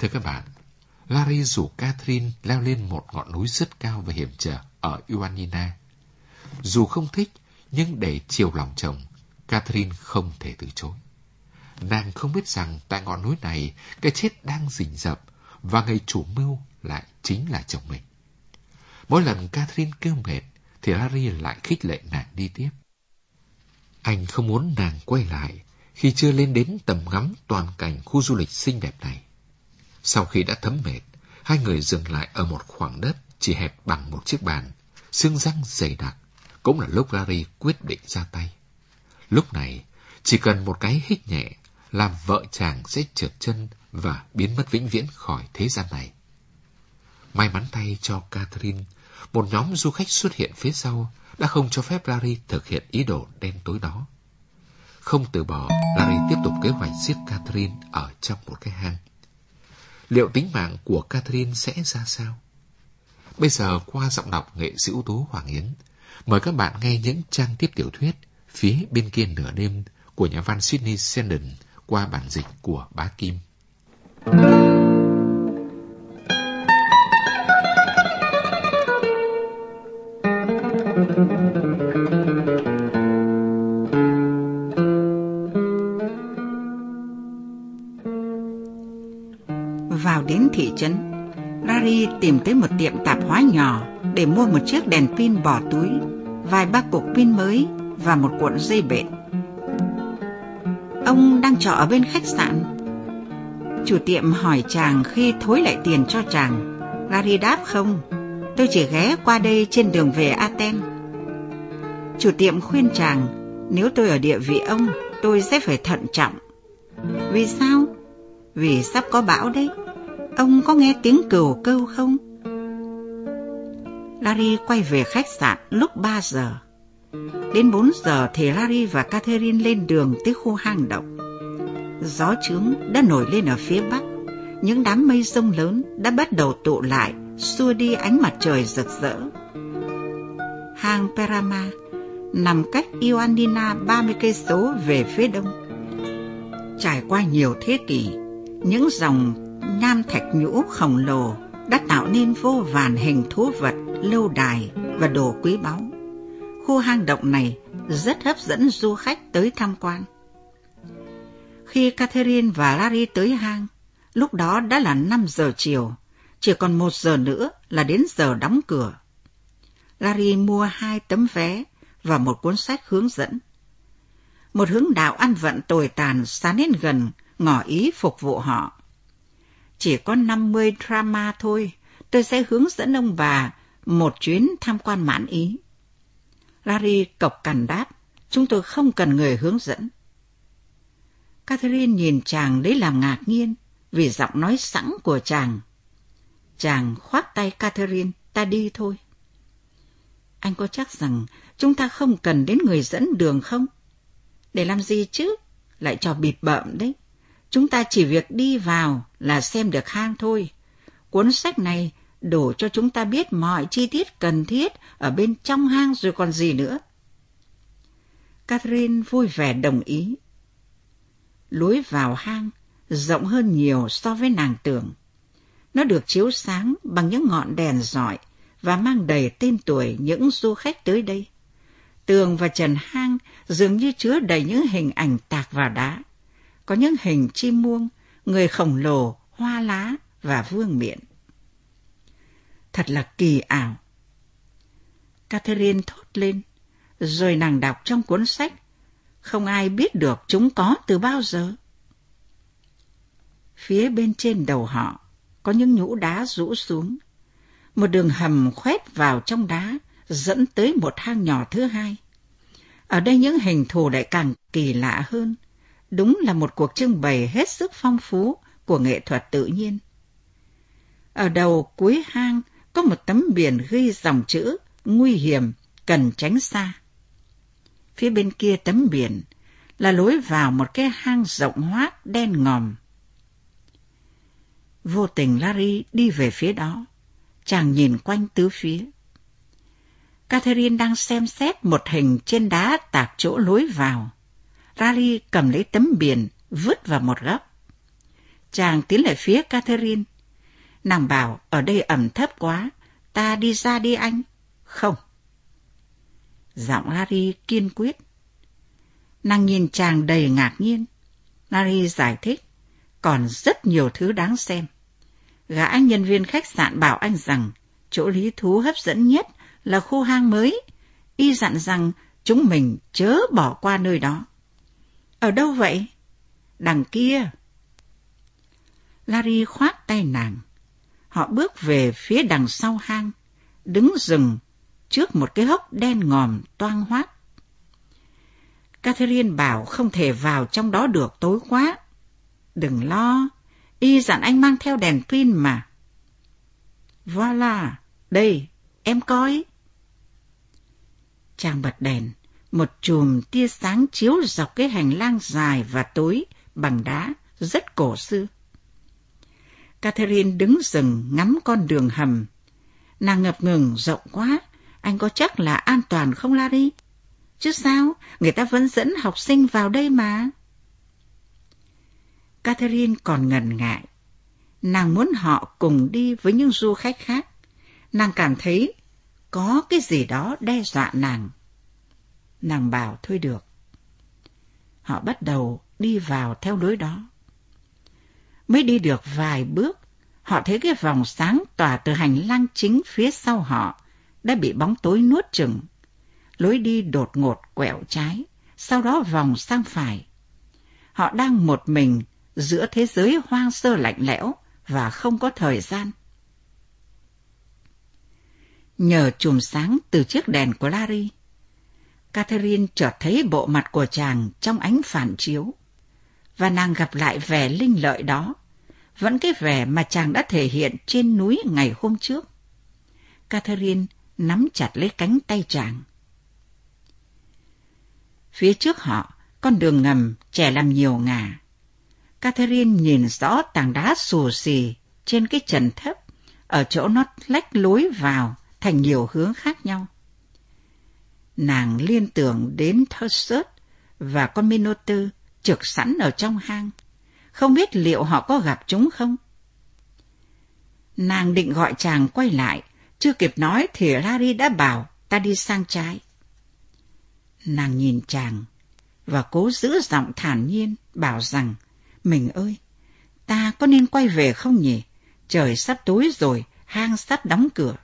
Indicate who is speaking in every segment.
Speaker 1: Thưa các bạn, Larry rủ Catherine leo lên một ngọn núi rất cao và hiểm trở ở Ioannina. Dù không thích, nhưng để chiều lòng chồng, Catherine không thể từ chối. Nàng không biết rằng tại ngọn núi này, cái chết đang rình rập và người chủ mưu lại chính là chồng mình. Mỗi lần Catherine kêu mệt, thì Larry lại khích lệ nàng đi tiếp. Anh không muốn nàng quay lại khi chưa lên đến tầm ngắm toàn cảnh khu du lịch xinh đẹp này. Sau khi đã thấm mệt, hai người dừng lại ở một khoảng đất chỉ hẹp bằng một chiếc bàn, xương răng dày đặc, cũng là lúc Larry quyết định ra tay. Lúc này, chỉ cần một cái hít nhẹ là vợ chàng sẽ trượt chân và biến mất vĩnh viễn khỏi thế gian này. May mắn thay cho Catherine, một nhóm du khách xuất hiện phía sau đã không cho phép Larry thực hiện ý đồ đen tối đó. Không từ bỏ, Larry tiếp tục kế hoạch giết Catherine ở trong một cái hang. Liệu tính mạng của Catherine sẽ ra sao? Bây giờ qua giọng đọc nghệ sĩ ưu tú Hoàng Yến, mời các bạn nghe những trang tiếp tiểu thuyết phía bên kia nửa đêm của nhà văn Sydney Sheldon qua bản dịch của bá Kim.
Speaker 2: Vào một tiệm tạp hóa nhỏ để mua một chiếc đèn pin bỏ túi, vài ba cục pin mới và một cuộn dây bện. Ông đang trọ ở bên khách sạn. Chủ tiệm hỏi chàng khi thối lại tiền cho chàng. Gary đáp không, tôi chỉ ghé qua đây trên đường về Athens. Chủ tiệm khuyên chàng, nếu tôi ở địa vị ông, tôi sẽ phải thận trọng. Vì sao? Vì sắp có bão đấy. Ông có nghe tiếng cừu câu không? Larry quay về khách sạn lúc 3 giờ. Đến 4 giờ thì Larry và Catherine lên đường tới khu hang động. Gió trướng đã nổi lên ở phía bắc. Những đám mây rông lớn đã bắt đầu tụ lại, xua đi ánh mặt trời rực rỡ. Hang Perama nằm cách Ioannina 30 cây số về phía đông. Trải qua nhiều thế kỷ, những dòng nham thạch nhũ khổng lồ đã tạo nên vô vàn hình thú vật, lâu đài và đồ quý báu. Khu hang động này rất hấp dẫn du khách tới tham quan. Khi Catherine và Larry tới hang, lúc đó đã là 5 giờ chiều, chỉ còn một giờ nữa là đến giờ đóng cửa. Larry mua hai tấm vé và một cuốn sách hướng dẫn. Một hướng đạo ăn vận tồi tàn xa đến gần, ngỏ ý phục vụ họ. Chỉ có 50 drama thôi, tôi sẽ hướng dẫn ông bà một chuyến tham quan mãn ý. Larry cộc cằn đáp, chúng tôi không cần người hướng dẫn. Catherine nhìn chàng lấy làm ngạc nhiên vì giọng nói sẵn của chàng. Chàng khoác tay Catherine, ta đi thôi. Anh có chắc rằng chúng ta không cần đến người dẫn đường không? Để làm gì chứ? Lại cho bịt bợm đấy. Chúng ta chỉ việc đi vào là xem được hang thôi. Cuốn sách này đủ cho chúng ta biết mọi chi tiết cần thiết ở bên trong hang rồi còn gì nữa. Catherine vui vẻ đồng ý. Lối vào hang rộng hơn nhiều so với nàng tưởng. Nó được chiếu sáng bằng những ngọn đèn rọi và mang đầy tên tuổi những du khách tới đây. Tường và trần hang dường như chứa đầy những hình ảnh tạc vào đá. Có những hình chim muông, người khổng lồ, hoa lá và vương miện. Thật là kỳ ảo. Catherine thốt lên, rồi nàng đọc trong cuốn sách. Không ai biết được chúng có từ bao giờ. Phía bên trên đầu họ có những nhũ đá rũ xuống. Một đường hầm khoét vào trong đá dẫn tới một hang nhỏ thứ hai. Ở đây những hình thù lại càng kỳ lạ hơn. Đúng là một cuộc trưng bày hết sức phong phú của nghệ thuật tự nhiên. Ở đầu cuối hang có một tấm biển ghi dòng chữ nguy hiểm, cần tránh xa. Phía bên kia tấm biển là lối vào một cái hang rộng hoác đen ngòm. Vô tình Larry đi về phía đó. Chàng nhìn quanh tứ phía. Catherine đang xem xét một hình trên đá tạc chỗ lối vào. Larry cầm lấy tấm biển, vứt vào một góc. Chàng tiến lại phía Catherine. Nàng bảo ở đây ẩm thấp quá, ta đi ra đi anh. Không. Giọng Larry kiên quyết. Nàng nhìn chàng đầy ngạc nhiên. Larry giải thích, còn rất nhiều thứ đáng xem. Gã nhân viên khách sạn bảo anh rằng chỗ lý thú hấp dẫn nhất là khu hang mới. Y dặn rằng chúng mình chớ bỏ qua nơi đó. Ở đâu vậy? Đằng kia. Larry khoát tay nàng. Họ bước về phía đằng sau hang, đứng rừng trước một cái hốc đen ngòm toang hoác. Catherine bảo không thể vào trong đó được tối quá. Đừng lo, y dặn anh mang theo đèn pin mà. Voila, đây, em coi. Chàng bật đèn, một chùm tia sáng chiếu dọc cái hành lang dài và tối bằng đá rất cổ xưa. Catherine đứng dừng ngắm con đường hầm. Nàng ngập ngừng rộng quá, anh có chắc là an toàn không Larry? Chứ sao, người ta vẫn dẫn học sinh vào đây mà. Catherine còn ngần ngại. Nàng muốn họ cùng đi với những du khách khác. Nàng cảm thấy có cái gì đó đe dọa nàng. Nàng bảo thôi được. Họ bắt đầu đi vào theo lối đó. Mới đi được vài bước, họ thấy cái vòng sáng tỏa từ hành lang chính phía sau họ đã bị bóng tối nuốt chừng. Lối đi đột ngột quẹo trái, sau đó vòng sang phải. Họ đang một mình giữa thế giới hoang sơ lạnh lẽo và không có thời gian. Nhờ chùm sáng từ chiếc đèn của Larry, Catherine chợt thấy bộ mặt của chàng trong ánh phản chiếu, và nàng gặp lại vẻ linh lợi đó, vẫn cái vẻ mà chàng đã thể hiện trên núi ngày hôm trước. Catherine nắm chặt lấy cánh tay chàng. Phía trước họ, con đường ngầm trẻ làm nhiều ngà. Catherine nhìn rõ tảng đá xù xì trên cái trần thấp, ở chỗ nó lách lối vào thành nhiều hướng khác nhau. Nàng liên tưởng đến Thursut và con Minotaur trực sẵn ở trong hang. Không biết liệu họ có gặp chúng không? Nàng định gọi chàng quay lại, chưa kịp nói thì Larry đã bảo ta đi sang trái. Nàng nhìn chàng và cố giữ giọng thản nhiên bảo rằng mình ơi, ta có nên quay về không nhỉ? Trời sắp tối rồi, hang sắp đóng cửa.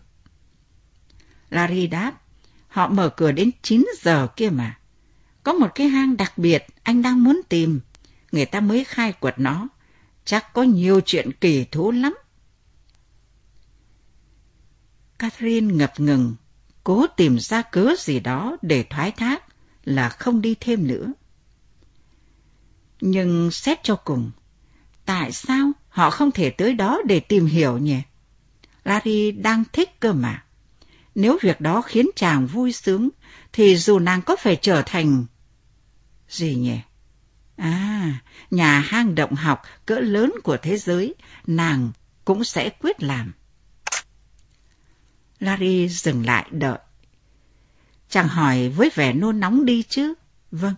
Speaker 2: Larry đáp, họ mở cửa đến 9 giờ kia mà. Có một cái hang đặc biệt anh đang muốn tìm, người ta mới khai quật nó. Chắc có nhiều chuyện kỳ thú lắm. Catherine ngập ngừng, cố tìm ra cớ gì đó để thoái thác là không đi thêm nữa. Nhưng xét cho cùng, tại sao họ không thể tới đó để tìm hiểu nhỉ? Larry đang thích cơ mà. Nếu việc đó khiến chàng vui sướng, thì dù nàng có phải trở thành... Gì nhỉ? À, nhà hang động học cỡ lớn của thế giới, nàng cũng sẽ quyết làm. Larry dừng lại đợi. Chàng hỏi với vẻ nôn nóng đi chứ. Vâng,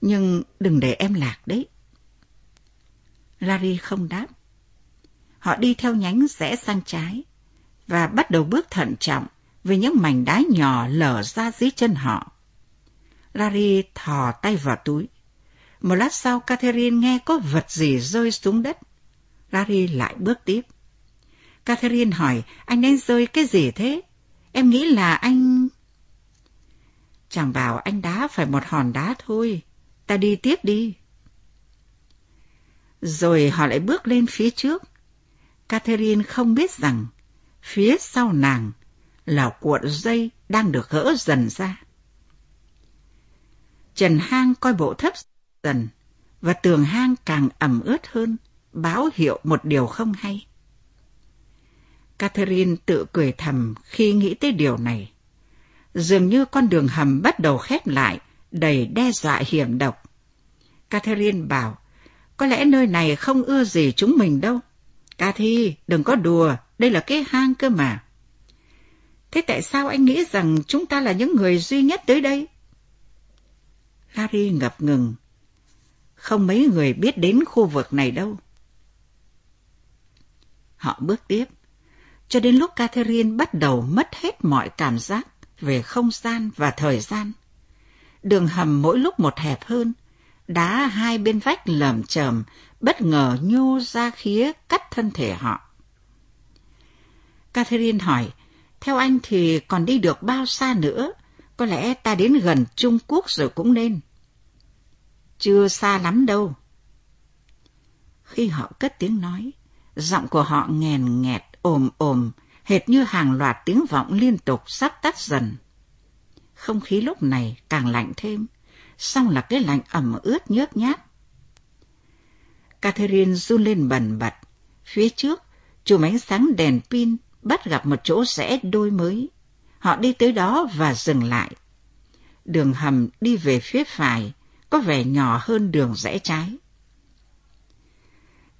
Speaker 2: nhưng đừng để em lạc đấy. Larry không đáp. Họ đi theo nhánh rẽ sang trái và bắt đầu bước thận trọng vì những mảnh đá nhỏ lở ra dưới chân họ. Larry thò tay vào túi. Một lát sau Catherine nghe có vật gì rơi xuống đất. Larry lại bước tiếp. Catherine hỏi, anh đang rơi cái gì thế? Em nghĩ là anh... Chàng bảo anh đá phải một hòn đá thôi. Ta đi tiếp đi. Rồi họ lại bước lên phía trước. Catherine không biết rằng phía sau nàng là cuộn dây đang được gỡ dần ra. Trần hang coi bộ thấp dần và tường hang càng ẩm ướt hơn, báo hiệu một điều không hay. Catherine tự cười thầm khi nghĩ tới điều này. Dường như con đường hầm bắt đầu khép lại, đầy đe dọa hiểm độc. Catherine bảo, có lẽ nơi này không ưa gì chúng mình đâu. Cathy, đừng có đùa, đây là cái hang cơ mà. Thế tại sao anh nghĩ rằng chúng ta là những người duy nhất tới đây? Harry ngập ngừng. Không mấy người biết đến khu vực này đâu. Họ bước tiếp, cho đến lúc Catherine bắt đầu mất hết mọi cảm giác về không gian và thời gian. Đường hầm mỗi lúc một hẹp hơn, đá hai bên vách lởm chởm bất ngờ nhô ra khía cắt thân thể họ. Catherine hỏi, theo anh thì còn đi được bao xa nữa? Có lẽ ta đến gần Trung Quốc rồi cũng nên. Chưa xa lắm đâu. Khi họ cất tiếng nói, giọng của họ nghèn nghẹt, ồm ồm, hệt như hàng loạt tiếng vọng liên tục sắp tắt dần. Không khí lúc này càng lạnh thêm, xong là cái lạnh ẩm ướt nhớt nhát. Catherine run lên bần bật. Phía trước, chùm ánh sáng đèn pin bắt gặp một chỗ rẽ đôi mới. Họ đi tới đó và dừng lại. Đường hầm đi về phía phải, có vẻ nhỏ hơn đường rẽ trái.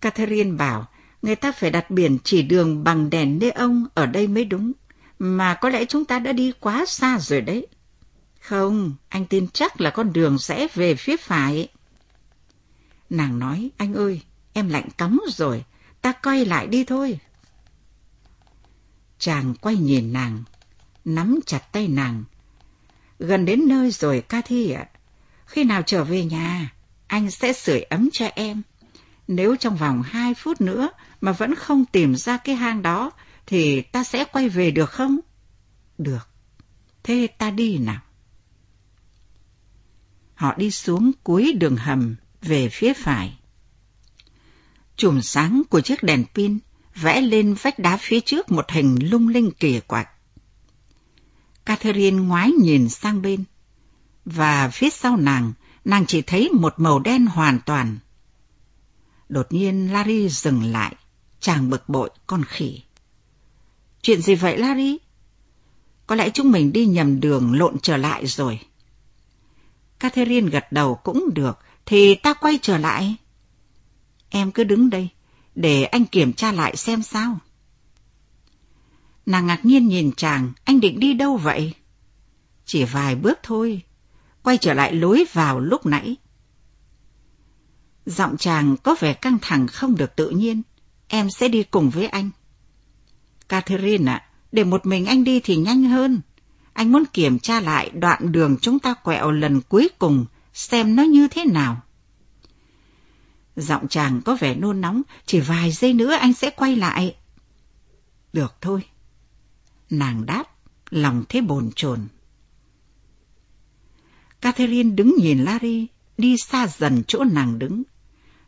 Speaker 2: Catherine bảo, người ta phải đặt biển chỉ đường bằng đèn nê ông ở đây mới đúng, mà có lẽ chúng ta đã đi quá xa rồi đấy. Không, anh tin chắc là con đường sẽ về phía phải. Nàng nói, anh ơi, em lạnh cóng rồi, ta quay lại đi thôi. Chàng quay nhìn nàng, nắm chặt tay nàng. Gần đến nơi rồi, Cathy ạ. Khi nào trở về nhà, anh sẽ sưởi ấm cho em. Nếu trong vòng hai phút nữa mà vẫn không tìm ra cái hang đó, thì ta sẽ quay về được không? Được. Thế ta đi nào. Họ đi xuống cuối đường hầm về phía phải. Chùm sáng của chiếc đèn pin vẽ lên vách đá phía trước một hình lung linh kỳ quặc. Catherine ngoái nhìn sang bên, và phía sau nàng, nàng chỉ thấy một màu đen hoàn toàn. Đột nhiên Larry dừng lại, chàng bực bội con khỉ. Chuyện gì vậy Larry? Có lẽ chúng mình đi nhầm đường lộn trở lại rồi. Catherine gật đầu cũng được, thì ta quay trở lại. Em cứ đứng đây, để anh kiểm tra lại xem sao. Nàng ngạc nhiên nhìn chàng, anh định đi đâu vậy? Chỉ vài bước thôi, quay trở lại lối vào lúc nãy. Giọng chàng có vẻ căng thẳng không được tự nhiên, em sẽ đi cùng với anh. Catherine ạ, để một mình anh đi thì nhanh hơn. Anh muốn kiểm tra lại đoạn đường chúng ta quẹo lần cuối cùng, xem nó như thế nào. Giọng chàng có vẻ nôn nóng, chỉ vài giây nữa anh sẽ quay lại. Được thôi. Nàng đáp, lòng thế bồn chồn. Catherine đứng nhìn Larry đi xa dần chỗ nàng đứng,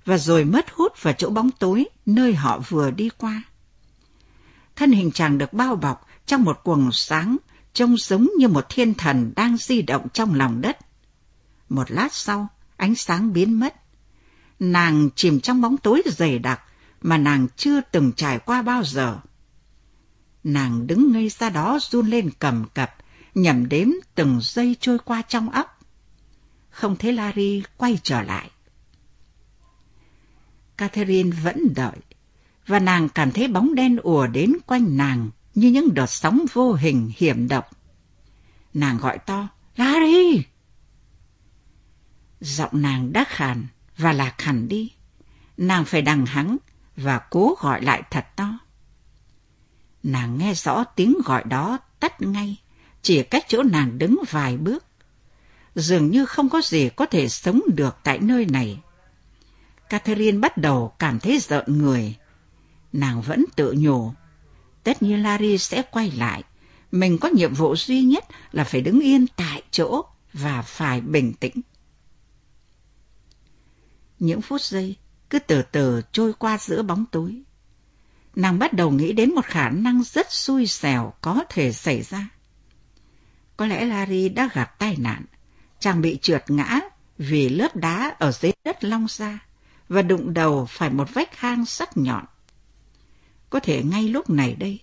Speaker 2: và rồi mất hút vào chỗ bóng tối nơi họ vừa đi qua. Thân hình chàng được bao bọc trong một quầng sáng trông giống như một thiên thần đang di động trong lòng đất. Một lát sau, ánh sáng biến mất. Nàng chìm trong bóng tối dày đặc mà nàng chưa từng trải qua bao giờ. Nàng đứng ngây ra đó run lên cầm cập, nhầm đếm từng giây trôi qua trong óc. Không thấy Larry quay trở lại. Catherine vẫn đợi, và nàng cảm thấy bóng đen ùa đến quanh nàng như những đợt sóng vô hình hiểm độc. Nàng gọi to, Larry! Giọng nàng đã khàn và lạc hẳn đi. Nàng phải đằng hắng và cố gọi lại thật to. Nàng nghe rõ tiếng gọi đó tắt ngay, chỉ cách chỗ nàng đứng vài bước. Dường như không có gì có thể sống được tại nơi này. Catherine bắt đầu cảm thấy giận người. Nàng vẫn tự nhủ tất nhiên Larry sẽ quay lại. Mình có nhiệm vụ duy nhất là phải đứng yên tại chỗ và phải bình tĩnh. Những phút giây cứ từ từ trôi qua giữa bóng tối. Nàng bắt đầu nghĩ đến một khả năng rất xui xẻo có thể xảy ra. Có lẽ Larry đã gặp tai nạn, chàng bị trượt ngã vì lớp đá ở dưới đất long ra và đụng đầu phải một vách hang sắc nhọn. Có thể ngay lúc này đây,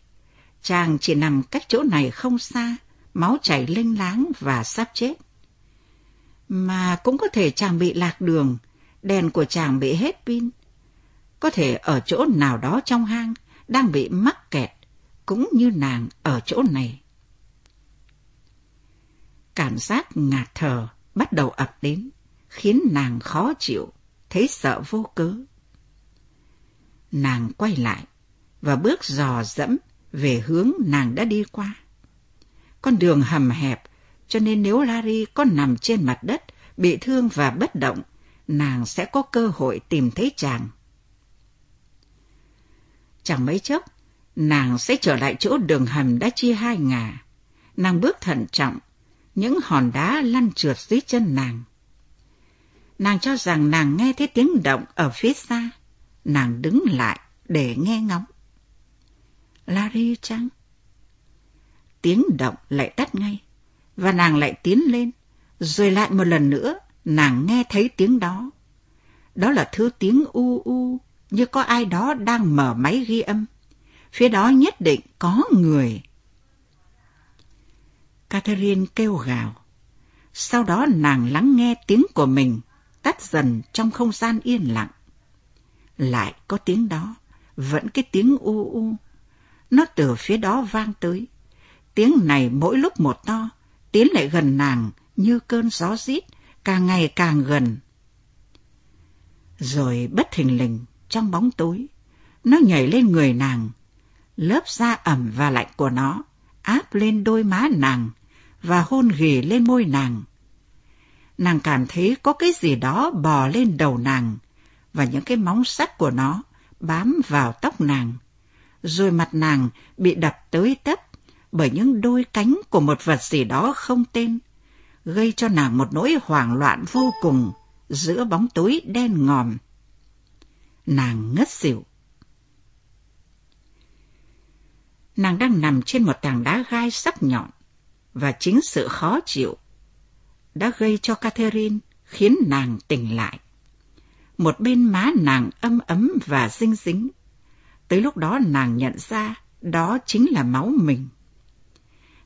Speaker 2: chàng chỉ nằm cách chỗ này không xa, máu chảy linh láng và sắp chết. Mà cũng có thể chàng bị lạc đường, đèn của chàng bị hết pin. Có thể ở chỗ nào đó trong hang, đang bị mắc kẹt, cũng như nàng ở chỗ này. Cảm giác ngạt thở bắt đầu ập đến, khiến nàng khó chịu, thấy sợ vô cớ. Nàng quay lại, và bước dò dẫm về hướng nàng đã đi qua. Con đường hầm hẹp, cho nên nếu Larry có nằm trên mặt đất, bị thương và bất động, nàng sẽ có cơ hội tìm thấy chàng. Chẳng mấy chốc, nàng sẽ trở lại chỗ đường hầm đã chia hai ngả. Nàng bước thận trọng, những hòn đá lăn trượt dưới chân nàng. Nàng cho rằng nàng nghe thấy tiếng động ở phía xa. Nàng đứng lại để nghe ngóng. Larry chăng? Tiếng động lại tắt ngay, và nàng lại tiến lên, rồi lại một lần nữa nàng nghe thấy tiếng đó. Đó là thứ tiếng u u, như có ai đó đang mở máy ghi âm. Phía đó nhất định có người. Catherine kêu gào. Sau đó nàng lắng nghe tiếng của mình tắt dần trong không gian yên lặng. Lại có tiếng đó, vẫn cái tiếng u u. Nó từ phía đó vang tới. Tiếng này mỗi lúc một to, tiến lại gần nàng như cơn gió rít, càng ngày càng gần. Rồi bất thình lình, trong bóng tối, nó nhảy lên người nàng, lớp da ẩm và lạnh của nó áp lên đôi má nàng và hôn ghì lên môi nàng. Nàng cảm thấy có cái gì đó bò lên đầu nàng và những cái móng sắt của nó bám vào tóc nàng. Rồi mặt nàng bị đập tới tấp bởi những đôi cánh của một vật gì đó không tên, gây cho nàng một nỗi hoảng loạn vô cùng giữa bóng tối đen ngòm. Nàng ngất xỉu. Nàng đang nằm trên một tảng đá gai sắc nhọn, và chính sự khó chịu đã gây cho Catherine khiến nàng tỉnh lại. Một bên má nàng âm ấm và dinh dính. Tới lúc đó nàng nhận ra đó chính là máu mình.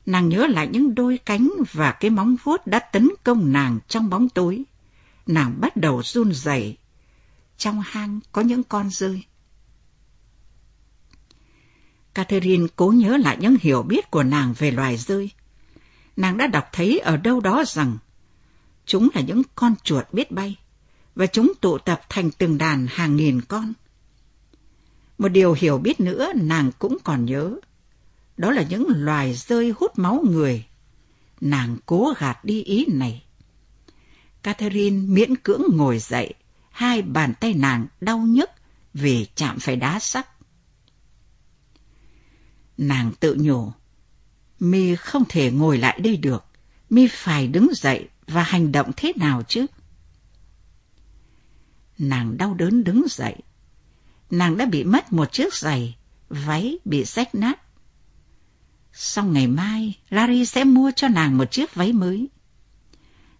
Speaker 2: Nàng nhớ lại những đôi cánh và cái móng vuốt đã tấn công nàng trong bóng tối. Nàng bắt đầu run rẩy. Trong hang có những con rơi. Catherine cố nhớ lại những hiểu biết của nàng về loài rơi. Nàng đã đọc thấy ở đâu đó rằng chúng là những con chuột biết bay và chúng tụ tập thành từng đàn hàng nghìn con. Một điều hiểu biết nữa nàng cũng còn nhớ, đó là những loài rơi hút máu người. Nàng cố gạt đi ý này. Catherine miễn cưỡng ngồi dậy, hai bàn tay nàng đau nhức vì chạm phải đá sắt. Nàng tự nhủ, mi không thể ngồi lại đây được, mi phải đứng dậy và hành động thế nào chứ? Nàng đau đớn đứng dậy. Nàng đã bị mất một chiếc giày, váy bị rách nát. Sau ngày mai, Larry sẽ mua cho nàng một chiếc váy mới.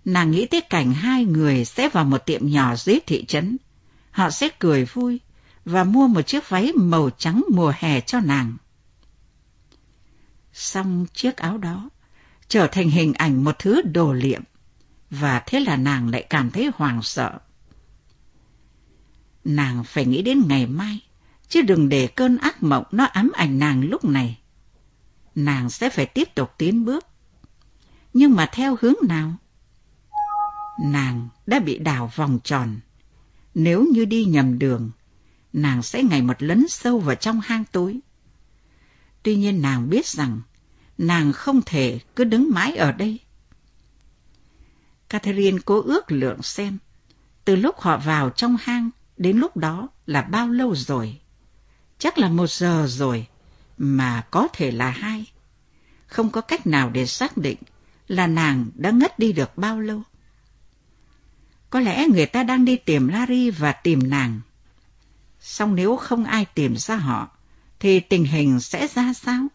Speaker 2: Nàng nghĩ tới cảnh hai người sẽ vào một tiệm nhỏ dưới thị trấn. Họ sẽ cười vui và mua một chiếc váy màu trắng mùa hè cho nàng. Xong chiếc áo đó trở thành hình ảnh một thứ đồ liệm và thế là nàng lại cảm thấy hoảng sợ. Nàng phải nghĩ đến ngày mai, chứ đừng để cơn ác mộng nó ám ảnh nàng lúc này. Nàng sẽ phải tiếp tục tiến bước. Nhưng mà theo hướng nào? Nàng đã bị đảo vòng tròn. Nếu như đi nhầm đường, nàng sẽ ngày một lấn sâu vào trong hang tối. Tuy nhiên nàng biết rằng nàng không thể cứ đứng mãi ở đây. Catherine cố ước lượng xem, từ lúc họ vào trong hang đến lúc đó là bao lâu rồi? Chắc là một giờ rồi, mà có thể là hai. Không có cách nào để xác định là nàng đã ngất đi được bao lâu. Có lẽ người ta đang đi tìm Larry và tìm nàng. Xong nếu không ai tìm ra họ, thì tình hình sẽ ra sao?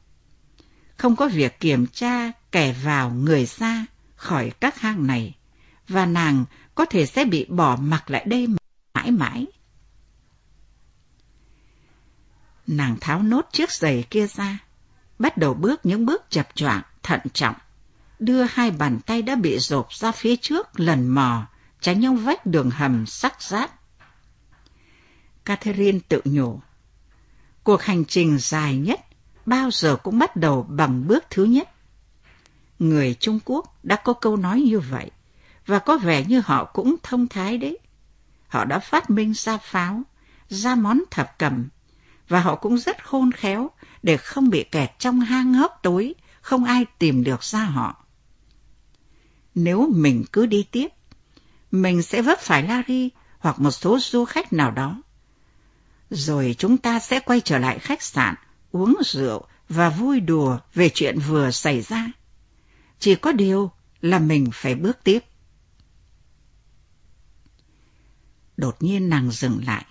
Speaker 2: Không có việc kiểm tra kẻ vào người ra khỏi các hang này, và nàng có thể sẽ bị bỏ mặc lại đây mãi mãi. Nàng tháo nốt chiếc giày kia ra, bắt đầu bước những bước chập choạng, thận trọng, đưa hai bàn tay đã bị rộp ra phía trước lần mò, tránh những vách đường hầm sắc rát. Catherine tự nhủ, cuộc hành trình dài nhất bao giờ cũng bắt đầu bằng bước thứ nhất. Người Trung Quốc đã có câu nói như vậy và có vẻ như họ cũng thông thái đấy. Họ đã phát minh ra pháo, ra món thập cẩm và họ cũng rất khôn khéo để không bị kẹt trong hang hốc tối, không ai tìm được ra họ. Nếu mình cứ đi tiếp, mình sẽ vấp phải Larry hoặc một số du khách nào đó. Rồi chúng ta sẽ quay trở lại khách sạn, uống rượu và vui đùa về chuyện vừa xảy ra. Chỉ có điều là mình phải bước tiếp. Đột nhiên nàng dừng lại.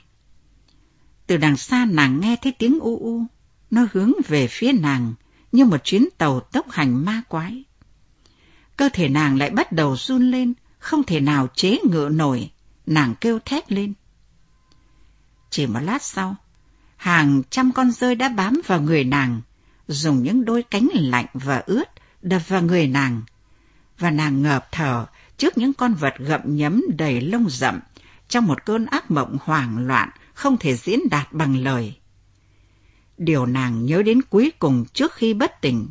Speaker 2: Từ đằng xa nàng nghe thấy tiếng u u, nó hướng về phía nàng như một chuyến tàu tốc hành ma quái. Cơ thể nàng lại bắt đầu run lên, không thể nào chế ngự nổi, nàng kêu thét lên. Chỉ một lát sau, hàng trăm con rơi đã bám vào người nàng, dùng những đôi cánh lạnh và ướt đập vào người nàng, và nàng ngợp thở trước những con vật gậm nhấm đầy lông rậm trong một cơn ác mộng hoảng loạn không thể diễn đạt bằng lời. Điều nàng nhớ đến cuối cùng trước khi bất tỉnh,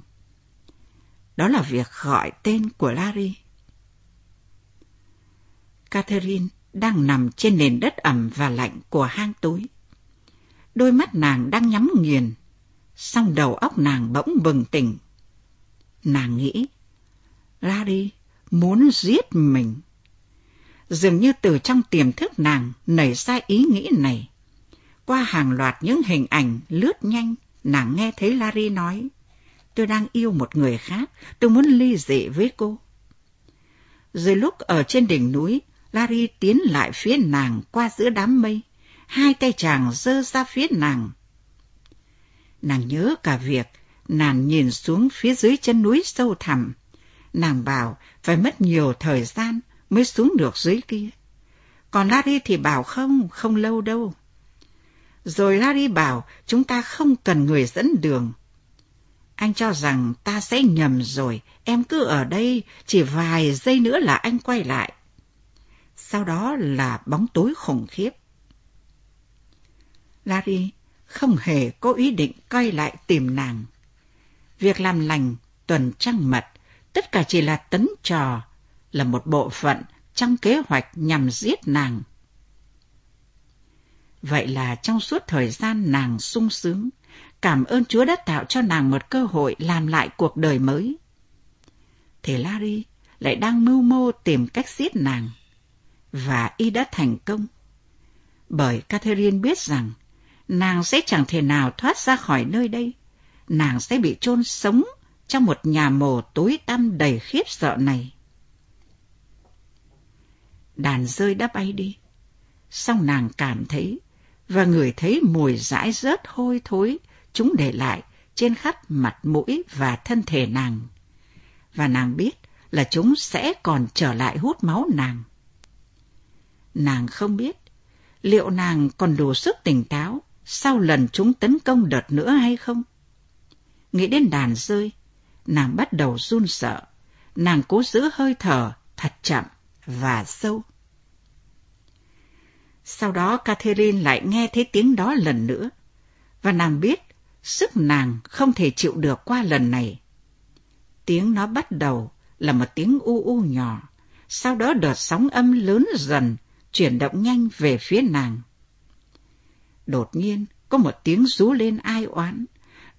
Speaker 2: đó là việc gọi tên của Larry. Catherine đang nằm trên nền đất ẩm và lạnh của hang tối. Đôi mắt nàng đang nhắm nghiền, song đầu óc nàng bỗng bừng tỉnh. Nàng nghĩ, Larry muốn giết mình. Dường như từ trong tiềm thức nàng nảy ra ý nghĩ này. Qua hàng loạt những hình ảnh lướt nhanh, nàng nghe thấy Larry nói, tôi đang yêu một người khác, tôi muốn ly dị với cô. Rồi lúc ở trên đỉnh núi, Larry tiến lại phía nàng qua giữa đám mây, hai tay chàng giơ ra phía nàng. Nàng nhớ cả việc nàng nhìn xuống phía dưới chân núi sâu thẳm. Nàng bảo phải mất nhiều thời gian mới xuống được dưới kia. Còn Larry thì bảo không, không lâu đâu. Rồi Larry bảo chúng ta không cần người dẫn đường. Anh cho rằng ta sẽ nhầm rồi, em cứ ở đây, chỉ vài giây nữa là anh quay lại. Sau đó là bóng tối khủng khiếp. Larry không hề có ý định quay lại tìm nàng. Việc làm lành, tuần trăng mật, tất cả chỉ là tấn trò, là một bộ phận trong kế hoạch nhằm giết nàng. Vậy là trong suốt thời gian nàng sung sướng, cảm ơn Chúa đã tạo cho nàng một cơ hội làm lại cuộc đời mới. Thì Larry lại đang mưu mô tìm cách giết nàng. Và y đã thành công. Bởi Catherine biết rằng, nàng sẽ chẳng thể nào thoát ra khỏi nơi đây. Nàng sẽ bị chôn sống trong một nhà mồ tối tăm đầy khiếp sợ này. Đàn rơi đã bay đi. Xong nàng cảm thấy và người thấy mùi dãi rớt hôi thối chúng để lại trên khắp mặt mũi và thân thể nàng. Và nàng biết là chúng sẽ còn trở lại hút máu nàng. Nàng không biết liệu nàng còn đủ sức tỉnh táo sau lần chúng tấn công đợt nữa hay không. Nghĩ đến đàn rơi, nàng bắt đầu run sợ. Nàng cố giữ hơi thở thật chậm và sâu. Sau đó Catherine lại nghe thấy tiếng đó lần nữa, và nàng biết sức nàng không thể chịu được qua lần này. Tiếng nó bắt đầu là một tiếng u u nhỏ, sau đó đợt sóng âm lớn dần, chuyển động nhanh về phía nàng. Đột nhiên, có một tiếng rú lên ai oán.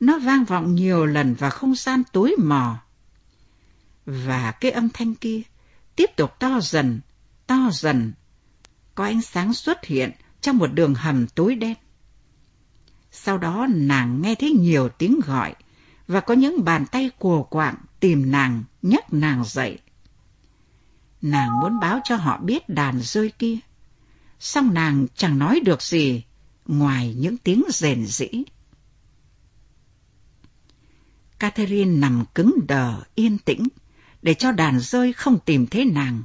Speaker 2: Nó vang vọng nhiều lần vào không gian tối mò. Và cái âm thanh kia tiếp tục to dần, to dần. Có ánh sáng xuất hiện trong một đường hầm tối đen. Sau đó nàng nghe thấy nhiều tiếng gọi và có những bàn tay cùa quạng tìm nàng, nhấc nàng dậy. Nàng muốn báo cho họ biết đàn rơi kia. Xong nàng chẳng nói được gì ngoài những tiếng rền rĩ. Catherine nằm cứng đờ, yên tĩnh, để cho đàn rơi không tìm thấy nàng.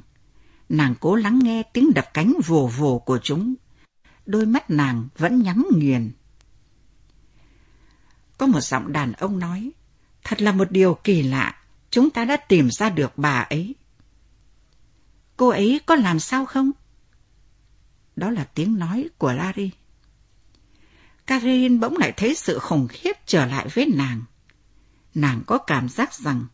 Speaker 2: Nàng cố lắng nghe tiếng đập cánh vồ vồ của chúng. Đôi mắt nàng vẫn nhắm nghiền. Có một giọng đàn ông nói, thật là một điều kỳ lạ, chúng ta đã tìm ra được bà ấy. Cô ấy có làm sao không? Đó là tiếng nói của Larry. Catherine bỗng lại thấy sự khủng khiếp trở lại với nàng. Nàng có cảm giác rằng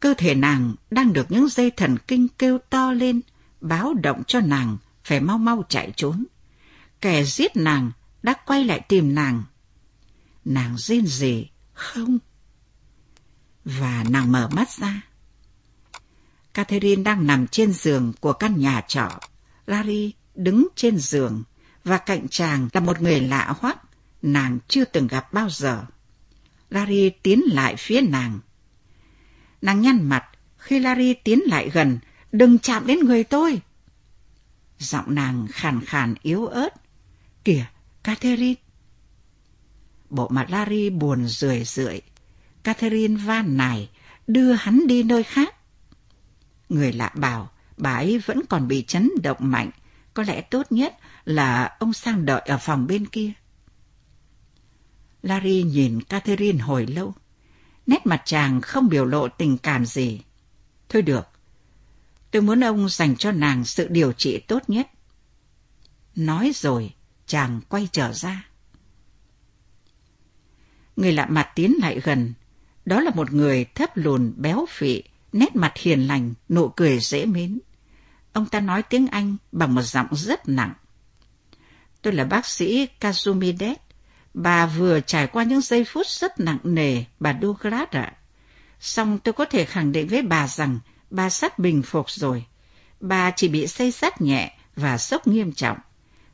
Speaker 2: cơ thể nàng đang được những dây thần kinh kêu to lên, báo động cho nàng phải mau mau chạy trốn. Kẻ giết nàng đã quay lại tìm nàng, Nàng rên rỉ, không. Và nàng mở mắt ra. Catherine đang nằm trên giường của căn nhà trọ. Larry đứng trên giường và cạnh chàng là một người lạ hoắc nàng chưa từng gặp bao giờ. Larry tiến lại phía nàng. Nàng nhăn mặt khi Larry tiến lại gần, đừng chạm đến người tôi. Giọng nàng khàn khàn yếu ớt. Kìa, Catherine. Bộ mặt Larry buồn rười rượi. Catherine van nài, đưa hắn đi nơi khác. Người lạ bảo, bà ấy vẫn còn bị chấn động mạnh, có lẽ tốt nhất là ông sang đợi ở phòng bên kia. Larry nhìn Catherine hồi lâu. Nét mặt chàng không biểu lộ tình cảm gì. Thôi được, tôi muốn ông dành cho nàng sự điều trị tốt nhất. Nói rồi, chàng quay trở ra. Người lạ mặt tiến lại gần. Đó là một người thấp lùn béo phị, nét mặt hiền lành, nụ cười dễ mến. Ông ta nói tiếng Anh bằng một giọng rất nặng. Tôi là bác sĩ Kazumides. Bà vừa trải qua những giây phút rất nặng nề, bà Douglas ạ. Xong tôi có thể khẳng định với bà rằng bà sắp bình phục rồi. Bà chỉ bị xây sát nhẹ và sốc nghiêm trọng.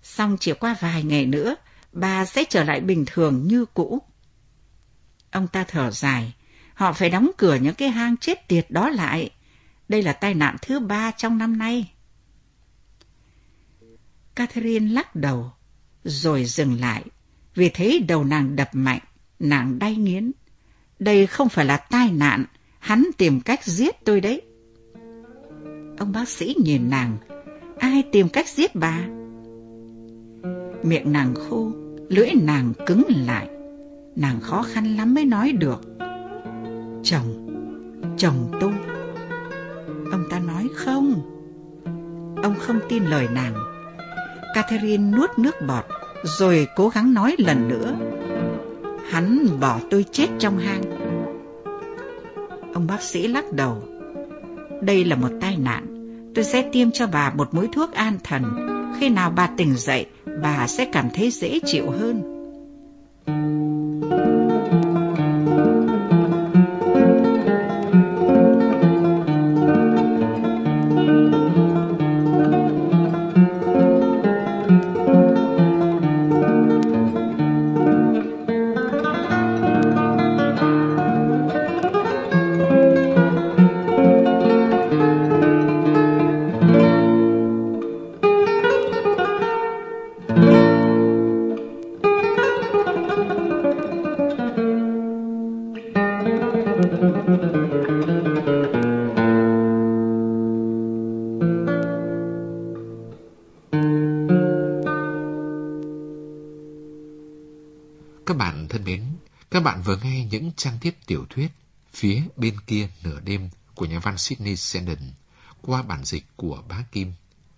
Speaker 2: Xong chỉ qua vài ngày nữa, bà sẽ trở lại bình thường như cũ. Ông ta thở dài, họ phải đóng cửa những cái hang chết tiệt đó lại. Đây là tai nạn thứ ba trong năm nay. Catherine lắc đầu, rồi dừng lại, vì thấy đầu nàng đập mạnh, nàng đay nghiến. Đây không phải là tai nạn, hắn tìm cách giết tôi đấy. Ông bác sĩ nhìn nàng, ai tìm cách giết bà? Miệng nàng khô, lưỡi nàng cứng lại, nàng khó khăn lắm mới nói được. Chồng, chồng tôi. Ông ta nói không. Ông không tin lời nàng. Catherine nuốt nước bọt, rồi cố gắng nói lần nữa. Hắn bỏ tôi chết trong hang. Ông bác sĩ lắc đầu. Đây là một tai nạn. Tôi sẽ tiêm cho bà một mũi thuốc an thần. Khi nào bà tỉnh dậy, bà sẽ cảm thấy dễ chịu hơn.
Speaker 1: Những trang tiếp tiểu thuyết Phía bên kia nửa đêm của nhà văn Sydney Sheldon qua bản dịch của bá Kim.